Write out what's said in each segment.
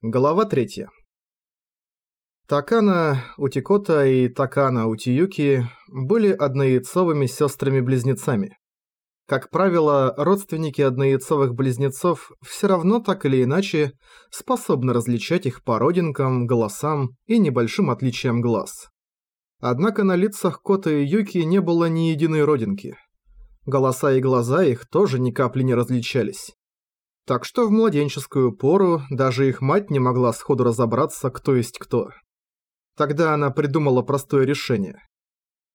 Глава 3. Такана Утикота и Такана Утиюки были однояйцовыми сестрами-близнецами. Как правило, родственники однояйцовых близнецов все равно так или иначе способны различать их по родинкам, голосам и небольшим отличиям глаз. Однако на лицах Кота и Юки не было ни единой родинки. Голоса и глаза их тоже ни капли не различались. Так что в младенческую пору даже их мать не могла сходу разобраться, кто есть кто. Тогда она придумала простое решение.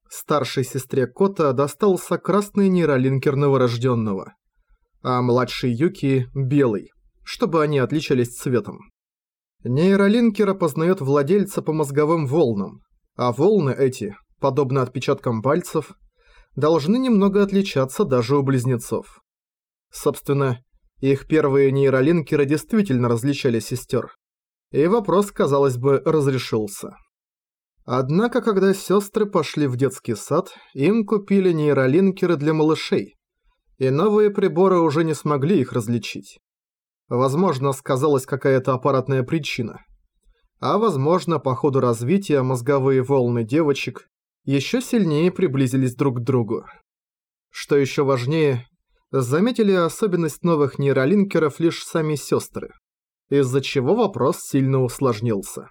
Старшей сестре Кота достался красный нейролинкер новорожденного, а младшей Юки – белый, чтобы они отличались цветом. Нейролинкер опознает владельца по мозговым волнам, а волны эти, подобно отпечаткам пальцев, должны немного отличаться даже у близнецов. Собственно, их первые нейролинкеры действительно различали сестер. И вопрос, казалось бы, разрешился. Однако, когда сестры пошли в детский сад, им купили нейролинкеры для малышей, и новые приборы уже не смогли их различить. Возможно, сказалась какая-то аппаратная причина. А возможно, по ходу развития мозговые волны девочек еще сильнее приблизились друг к другу. Что еще важнее, заметили особенность новых нейролинкеров лишь сами сестры, из-за чего вопрос сильно усложнился.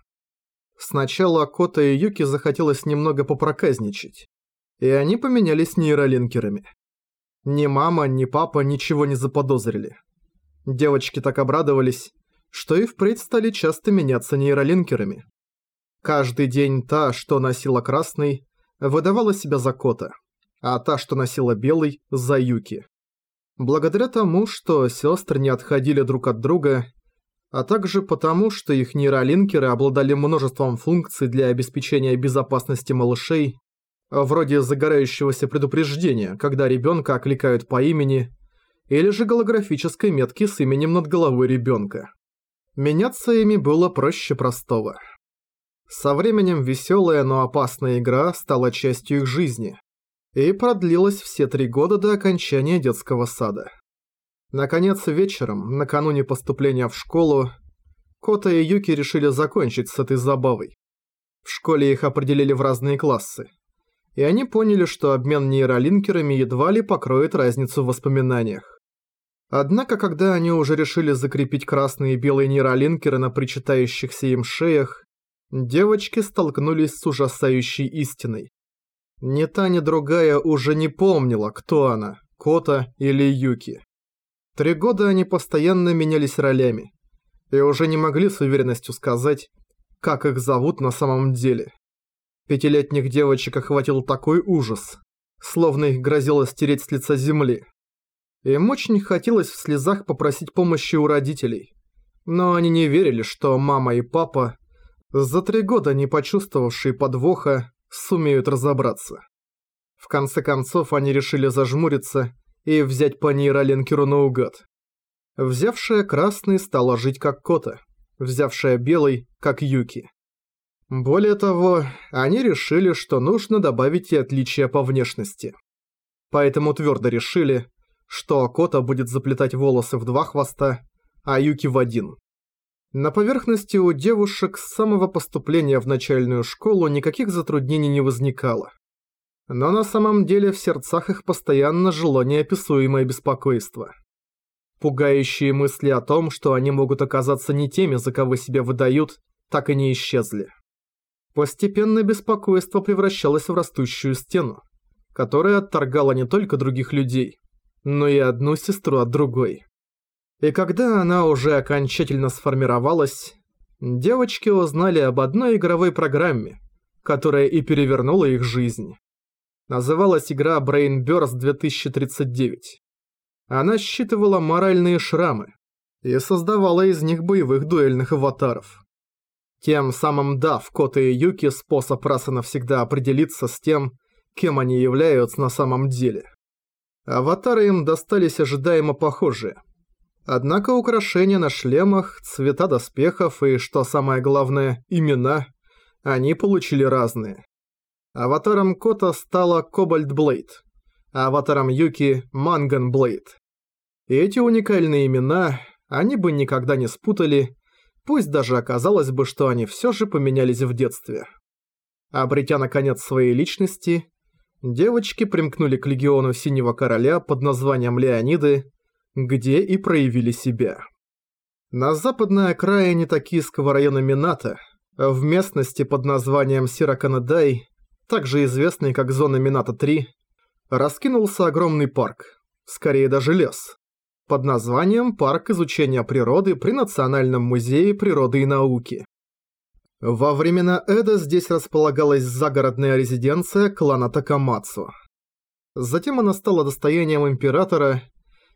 Сначала Кота и Юки захотелось немного попроказничать, и они поменялись нейролинкерами. Ни мама, ни папа ничего не заподозрили. Девочки так обрадовались, что и впредь стали часто меняться нейролинкерами. Каждый день та, что носила красный, выдавала себя за Кота, а та, что носила белый, за Юки. Благодаря тому, что сестры не отходили друг от друга, а также потому, что их нейролинкеры обладали множеством функций для обеспечения безопасности малышей, вроде загорающегося предупреждения, когда ребенка окликают по имени, или же голографической метки с именем над головой ребенка. Меняться ими было проще простого. Со временем веселая, но опасная игра стала частью их жизни и продлилась все три года до окончания детского сада. Наконец, вечером, накануне поступления в школу, Кота и Юки решили закончить с этой забавой. В школе их определили в разные классы. И они поняли, что обмен нейролинкерами едва ли покроет разницу в воспоминаниях. Однако, когда они уже решили закрепить красные и белые нейролинкеры на причитающихся им шеях, девочки столкнулись с ужасающей истиной. Ни та, ни другая уже не помнила, кто она, Кота или Юки. Три года они постоянно менялись ролями и уже не могли с уверенностью сказать, как их зовут на самом деле. Пятилетних девочек охватил такой ужас, словно их грозило стереть с лица земли. Им очень хотелось в слезах попросить помощи у родителей, но они не верили, что мама и папа, за три года не почувствовавшие подвоха, сумеют разобраться. В конце концов они решили зажмуриться и взять по нейролинкеру наугад. Взявшая красный стала жить как Кота, взявшая белый как Юки. Более того, они решили, что нужно добавить и отличия по внешности. Поэтому твердо решили, что Кота будет заплетать волосы в два хвоста, а Юки в один. На поверхности у девушек с самого поступления в начальную школу никаких затруднений не возникало. Но на самом деле в сердцах их постоянно жило неописуемое беспокойство. Пугающие мысли о том, что они могут оказаться не теми, за кого себя выдают, так и не исчезли. Постепенно беспокойство превращалось в растущую стену, которая отторгала не только других людей, но и одну сестру от другой. И когда она уже окончательно сформировалась, девочки узнали об одной игровой программе, которая и перевернула их жизнь. Называлась игра Brain Burst 2039. Она считывала моральные шрамы и создавала из них боевых дуэльных аватаров. Тем самым дав Кота и Юки способ раз и навсегда определиться с тем, кем они являются на самом деле. Аватары им достались ожидаемо похожие – Однако украшения на шлемах, цвета доспехов и, что самое главное, имена, они получили разные. Аватаром Кота стала Кобальт Блейд, а аватаром Юки – Манган Блейд. И эти уникальные имена они бы никогда не спутали, пусть даже оказалось бы, что они все же поменялись в детстве. Обретя наконец своей личности, девочки примкнули к легиону Синего Короля под названием Леониды, где и проявили себя. На западной окраине Токийского района Минато, в местности под названием Сираканадай, также известной как зона Минато-3, раскинулся огромный парк, скорее даже лес, под названием «Парк изучения природы при Национальном музее природы и науки». Во времена Эда здесь располагалась загородная резиденция клана Такамацу. Затем она стала достоянием императора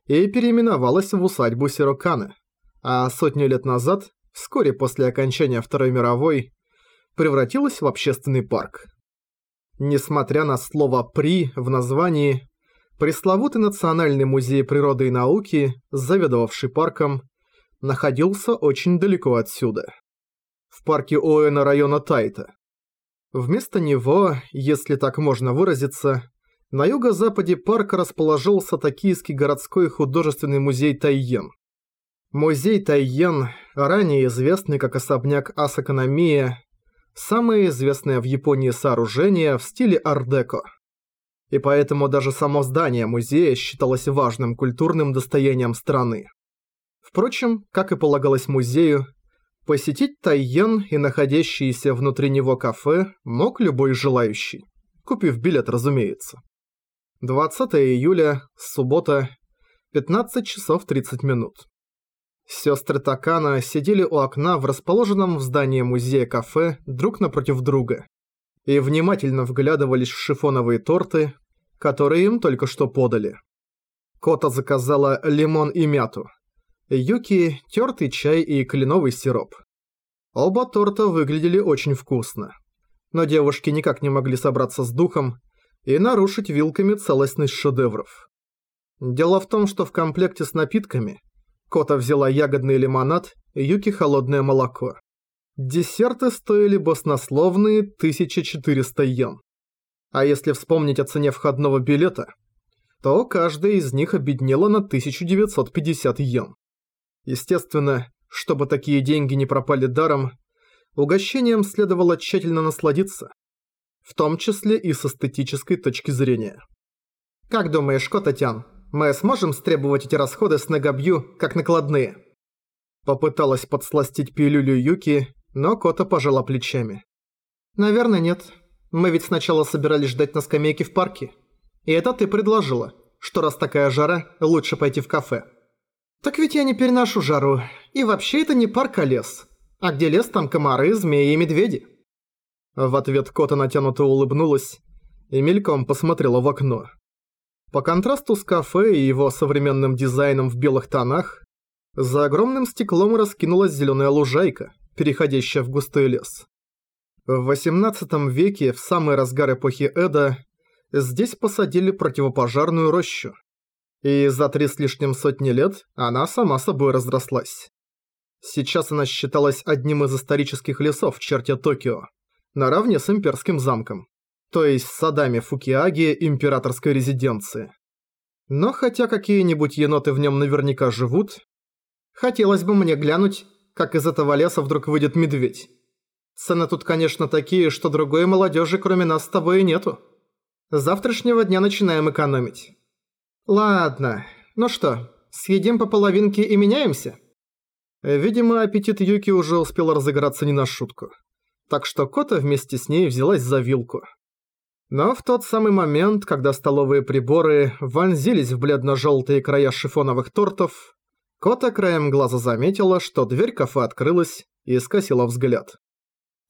и переименовалась в усадьбу Сироканы, а сотню лет назад, вскоре после окончания Второй мировой, превратилась в общественный парк. Несмотря на слово «при» в названии, пресловутый Национальный музей природы и науки, заведовавший парком, находился очень далеко отсюда. В парке Оэна района Тайта. Вместо него, если так можно выразиться, на юго-западе парка расположился Токийский городской художественный музей Тайен. Музей Тайен, ранее известный как особняк Асакономия, самое известное в Японии сооружение в стиле ар-деко. И поэтому даже само здание музея считалось важным культурным достоянием страны. Впрочем, как и полагалось музею, посетить Тайен и находящиеся внутри него кафе мог любой желающий, купив билет, разумеется. 20 июля, суббота, 15 часов 30 минут. Сестры Такана сидели у окна в расположенном в здании музея кафе друг напротив друга и внимательно вглядывались в шифоновые торты, которые им только что подали. Кота заказала лимон и мяту. Юки – тертый чай и кленовый сироп. Оба торта выглядели очень вкусно. Но девушки никак не могли собраться с духом и нарушить вилками целостность шедевров. Дело в том, что в комплекте с напитками Кота взяла ягодный лимонад, Юки холодное молоко. Десерты стоили баснословные 1400 йен. А если вспомнить о цене входного билета, то каждая из них обеднела на 1950 йен. Естественно, чтобы такие деньги не пропали даром, угощением следовало тщательно насладиться, в том числе и с эстетической точки зрения. «Как думаешь, Котатян, мы сможем стребовать эти расходы с Нагабью как накладные?» Попыталась подсластить пилюлю Юки, но Кота пожала плечами. «Наверное, нет. Мы ведь сначала собирались ждать на скамейке в парке. И это ты предложила, что раз такая жара, лучше пойти в кафе». «Так ведь я не переношу жару. И вообще это не парк, а лес. А где лес, там комары, змеи и медведи». В ответ Кота натянуто улыбнулась и мельком посмотрела в окно. По контрасту с кафе и его современным дизайном в белых тонах, за огромным стеклом раскинулась зеленая лужайка, переходящая в густой лес. В 18 веке, в самый разгар эпохи Эда, здесь посадили противопожарную рощу. И за три с лишним сотни лет она сама собой разрослась. Сейчас она считалась одним из исторических лесов в черте Токио, наравне с имперским замком то есть садами Фукиаги императорской резиденции. Но хотя какие-нибудь еноты в нем наверняка живут, хотелось бы мне глянуть, как из этого леса вдруг выйдет медведь. Цены тут, конечно, такие, что другой молодежи кроме нас с тобой и нету. завтрашнего дня начинаем экономить. Ладно, ну что, съедим по половинке и меняемся? Видимо, аппетит Юки уже успел разыграться не на шутку. Так что Кота вместе с ней взялась за вилку. Но в тот самый момент, когда столовые приборы вонзились в бледно-желтые края шифоновых тортов, Кота краем глаза заметила, что дверь кафе открылась и скосила взгляд.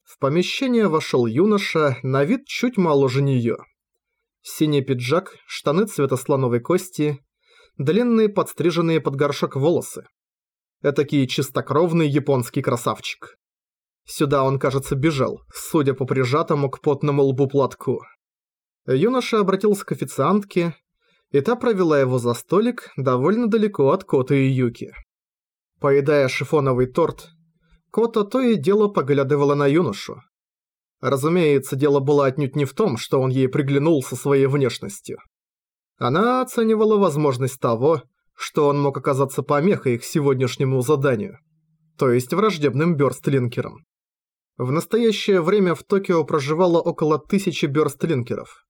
В помещение вошел юноша, на вид чуть моложе неё. Синий пиджак, штаны цвета слоновой кости, длинные подстриженные под горшок волосы. Этакий чистокровный японский красавчик. Сюда он, кажется, бежал, судя по прижатому к потному лбу платку. Юноша обратился к официантке, и та провела его за столик довольно далеко от Кота и Юки. Поедая шифоновый торт, Кота то и дело поглядывала на юношу. Разумеется, дело было отнюдь не в том, что он ей приглянулся своей внешностью. Она оценивала возможность того, что он мог оказаться помехой к сегодняшнему заданию. то есть враждебным бёрстлинкерам. В настоящее время в Токио проживало около тысячи бёрстлинкеров,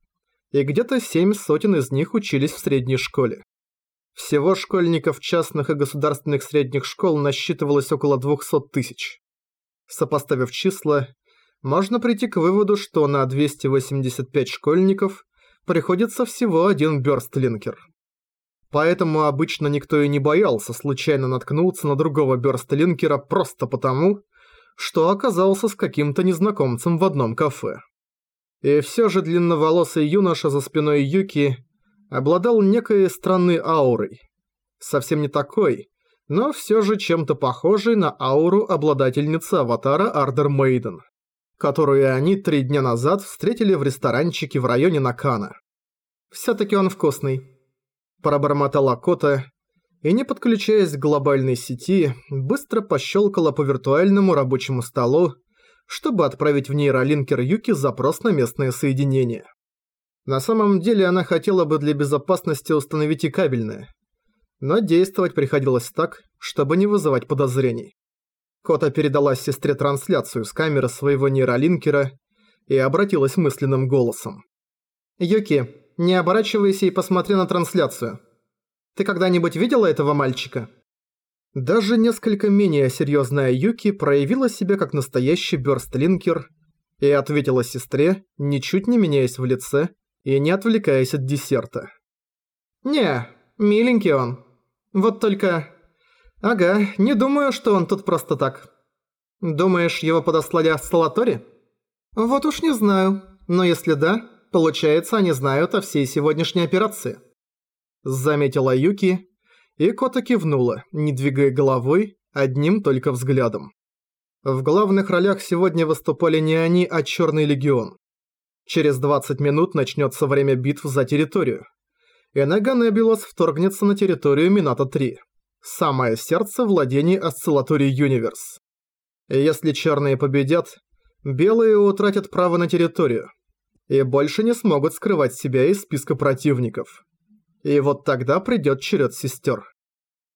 и где-то семь сотен из них учились в средней школе. Всего школьников частных и государственных средних школ насчитывалось около 200 тысяч. Сопоставив числа, можно прийти к выводу, что на 285 школьников приходится всего один бёрстлинкер. Поэтому обычно никто и не боялся случайно наткнуться на другого бёрстлинкера просто потому, что оказался с каким-то незнакомцем в одном кафе. И всё же длинноволосый юноша за спиной Юки обладал некой странной аурой. Совсем не такой, но всё же чем-то похожей на ауру обладательницы аватара Ардер Мейден, которую они три дня назад встретили в ресторанчике в районе Накана. «Всё-таки он вкусный», пробормотала Кота и, не подключаясь к глобальной сети, быстро пощелкала по виртуальному рабочему столу, чтобы отправить в нейролинкер Юки запрос на местное соединение. На самом деле она хотела бы для безопасности установить и кабельное, но действовать приходилось так, чтобы не вызывать подозрений. Кота передала сестре трансляцию с камеры своего нейролинкера и обратилась мысленным голосом. «Юки, не оборачивайся и посмотри на трансляцию. Ты когда-нибудь видела этого мальчика?» Даже несколько менее серьезная Юки проявила себя как настоящий бёрстлинкер и ответила сестре, ничуть не меняясь в лице и не отвлекаясь от десерта. «Не, миленький он. Вот только... Ага, не думаю, что он тут просто так. Думаешь, его подослали Асталатори? Вот уж не знаю, но если да, Получается, они знают о всей сегодняшней операции. Заметила Юки, и Кота кивнула, не двигая головой, одним только взглядом. В главных ролях сегодня выступали не они, а Черный Легион. Через 20 минут начнется время битв за территорию. И Наганебилос вторгнется на территорию Минато-3, самое сердце владений осциллатории Юниверс. Если черные победят, белые утратят право на территорию, и больше не смогут скрывать себя из списка противников. И вот тогда придёт черед сестер.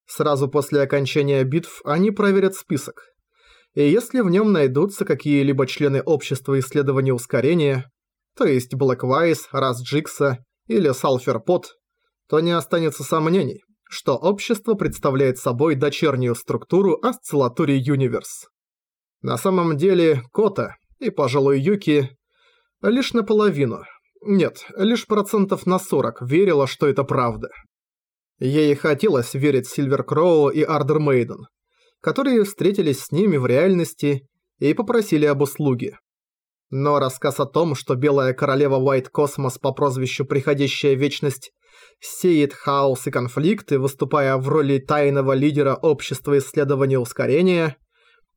Сразу после окончания битв они проверят список. И если в нем найдутся какие-либо члены общества исследования ускорения, то есть Блэквайс, Раз Джикса или Салферпот, то не останется сомнений, что общество представляет собой дочернюю структуру осциллатории Юниверс. На самом деле Кота и, пожалуй, Юки Лишь наполовину. Нет, лишь процентов на 40 верила, что это правда. Ей хотелось верить Сильвер Кроу и Ардер Мейден, которые встретились с ними в реальности и попросили об услуге. Но рассказ о том, что Белая Королева Уайт Космос по прозвищу Приходящая Вечность сеет хаос и конфликты, выступая в роли тайного лидера общества исследования ускорения,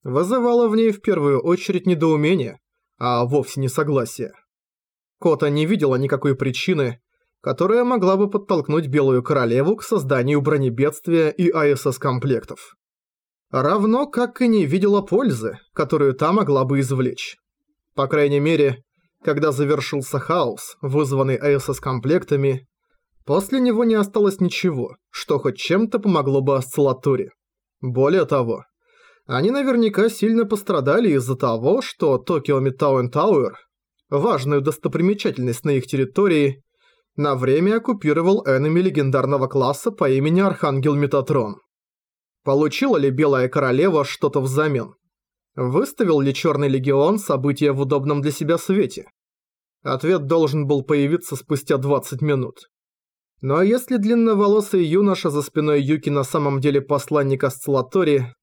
вызывало в ней в первую очередь недоумение, а вовсе не согласие. Кота не видела никакой причины, которая могла бы подтолкнуть Белую Королеву к созданию бронебедствия и АСС-комплектов. Равно как и не видела пользы, которую та могла бы извлечь. По крайней мере, когда завершился хаос, вызванный АСС-комплектами, после него не осталось ничего, что хоть чем-то помогло бы осциллаторе. Более того, они наверняка сильно пострадали из-за того, что Токио Мидтаун Тауэр, важную достопримечательность на их территории, на время оккупировал энеми легендарного класса по имени Архангел Метатрон. Получила ли Белая Королева что-то взамен? Выставил ли Черный Легион события в удобном для себя свете? Ответ должен был появиться спустя 20 минут. Но если длинноволосый юноша за спиной Юки на самом деле посланник Осциллатори,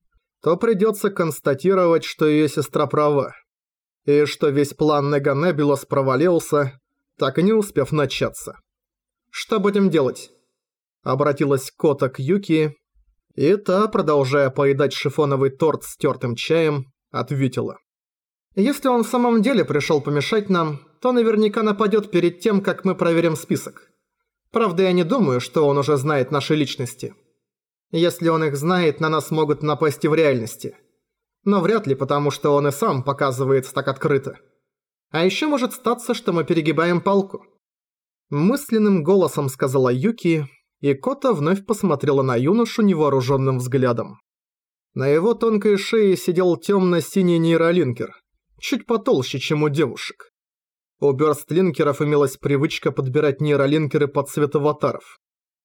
то придется констатировать, что ее сестра права. И что весь план Неганебилос провалился, так и не успев начаться. «Что будем делать?» Обратилась Кота к Юки, и та, продолжая поедать шифоновый торт с тертым чаем, ответила. «Если он в самом деле пришел помешать нам, то наверняка нападет перед тем, как мы проверим список. Правда, я не думаю, что он уже знает наши личности». Если он их знает, на нас могут напасть и в реальности. Но вряд ли, потому что он и сам показывается так открыто. А еще может статься, что мы перегибаем палку. Мысленным голосом сказала Юки, и Кота вновь посмотрела на юношу невооруженным взглядом. На его тонкой шее сидел темно-синий нейролинкер, чуть потолще, чем у девушек. У бёрстлинкеров имелась привычка подбирать нейролинкеры под цвет аватаров.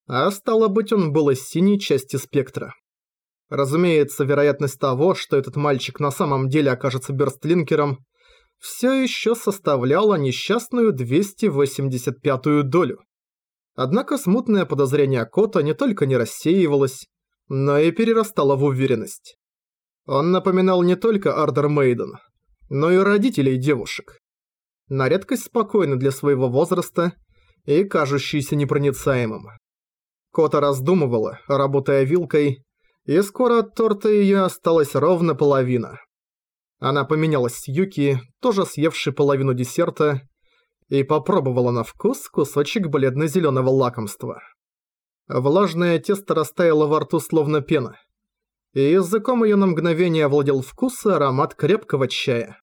А стало быть, он был из синей части спектра. Разумеется, вероятность того, что этот мальчик на самом деле окажется бёрстлинкером, все еще составляла несчастную 285-ю долю. Однако смутное подозрение Кота не только не рассеивалось, но и перерастало в уверенность. Он напоминал не только Ардер Мейден, но и родителей девушек. На редкость спокойно для своего возраста и кажущийся непроницаемым. Кота раздумывала, работая вилкой, и скоро от торта её осталась ровно половина. Она поменялась с Юки, тоже съевшей половину десерта, и попробовала на вкус кусочек бледно-зелёного лакомства. Влажное тесто растаяло во рту словно пена, и языком её на мгновение овладел вкус и аромат крепкого чая.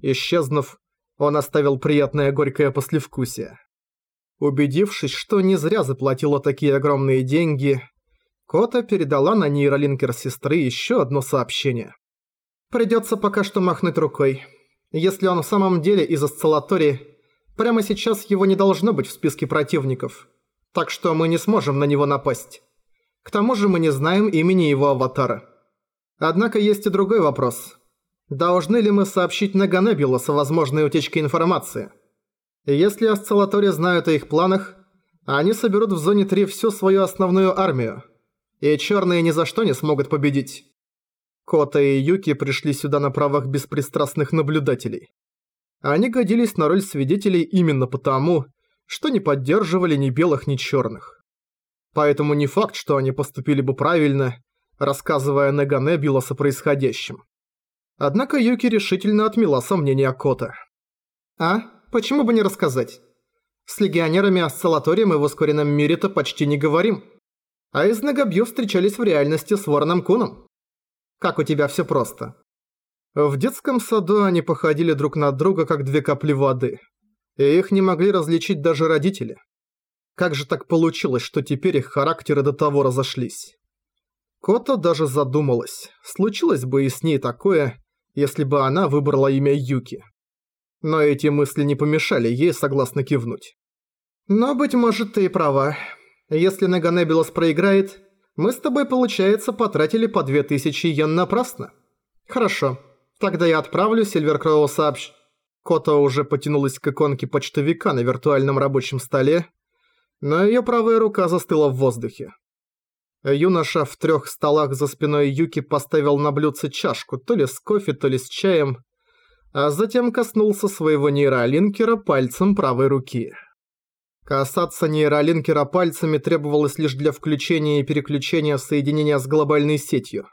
Исчезнув, он оставил приятное горькое послевкусие. Убедившись, что не зря заплатила такие огромные деньги, Кота передала на нейролинкер сестры еще одно сообщение. Придется пока что махнуть рукой. Если он в самом деле из Осциллатори, прямо сейчас его не должно быть в списке противников, так что мы не сможем на него напасть. К тому же мы не знаем имени его аватара. Однако есть и другой вопрос. Должны ли мы сообщить Наганебулас о возможной утечке информации? Если Осциллатори знают о их планах, они соберут в Зоне 3 всю свою основную армию, и черные ни за что не смогут победить. Кота и Юки пришли сюда на правах беспристрастных наблюдателей. Они годились на роль свидетелей именно потому, что не поддерживали ни белых, ни черных. Поэтому не факт, что они поступили бы правильно, рассказывая Негане Билос о происходящем. Однако Юки решительно отмела сомнения Кота. «А? Почему бы не рассказать? С легионерами Осциллатория мы в ускоренном мире-то почти не говорим. А из Нагобью встречались в реальности с Вороном Куном. Как у тебя все просто. В детском саду они походили друг на друга, как две капли воды. И их не могли различить даже родители. Как же так получилось, что теперь их характеры до того разошлись? Кота даже задумалась, случилось бы и с ней такое, если бы она выбрала имя Юки. Но эти мысли не помешали ей согласно кивнуть. Но, быть может, ты и права. Если Наганебилос проиграет, мы с тобой, получается, потратили по 2000 йен напрасно. Хорошо, тогда я отправлю Сильверкроу сообщ... Кота уже потянулась к иконке почтовика на виртуальном рабочем столе, но её правая рука застыла в воздухе. Юноша в трёх столах за спиной Юки поставил на блюдце чашку, то ли с кофе, то ли с чаем, а затем коснулся своего нейролинкера пальцем правой руки. Касаться нейролинкера пальцами требовалось лишь для включения и переключения соединения с глобальной сетью.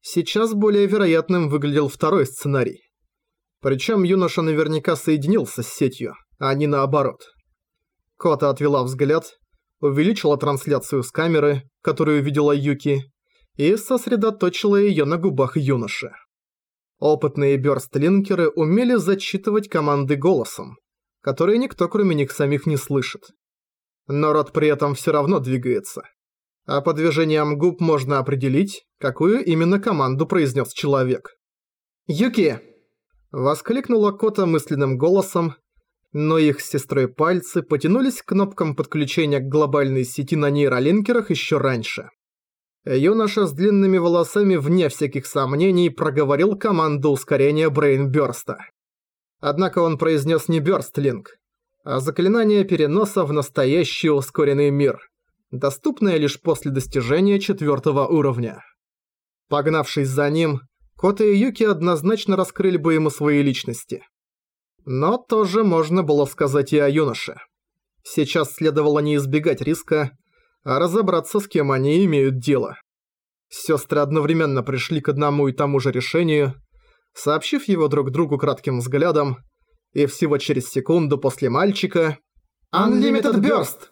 Сейчас более вероятным выглядел второй сценарий. Причем юноша наверняка соединился с сетью, а не наоборот. Кота отвела взгляд, увеличила трансляцию с камеры, которую видела Юки, и сосредоточила ее на губах юноши. Опытные бёрстлинкеры умели зачитывать команды голосом, которые никто кроме них самих не слышит. Но рот при этом все равно двигается. А по движениям губ можно определить, какую именно команду произнес человек. «Юки!» Воскликнула Кота мысленным голосом, но их с сестрой пальцы потянулись к кнопкам подключения к глобальной сети на нейролинкерах еще раньше. Юноша с длинными волосами вне всяких сомнений проговорил команду ускорения Брейнбёрста. Однако он произнес не Бёрстлинг, а заклинание переноса в настоящий ускоренный мир, доступное лишь после достижения четвертого уровня. Погнавшись за ним, Кота и Юки однозначно раскрыли бы ему свои личности. Но тоже можно было сказать и о юноше. Сейчас следовало не избегать риска, а разобраться, с кем они имеют дело. Сестры одновременно пришли к одному и тому же решению – сообщив его друг другу кратким взглядом, и всего через секунду после мальчика «Unlimited Burst!»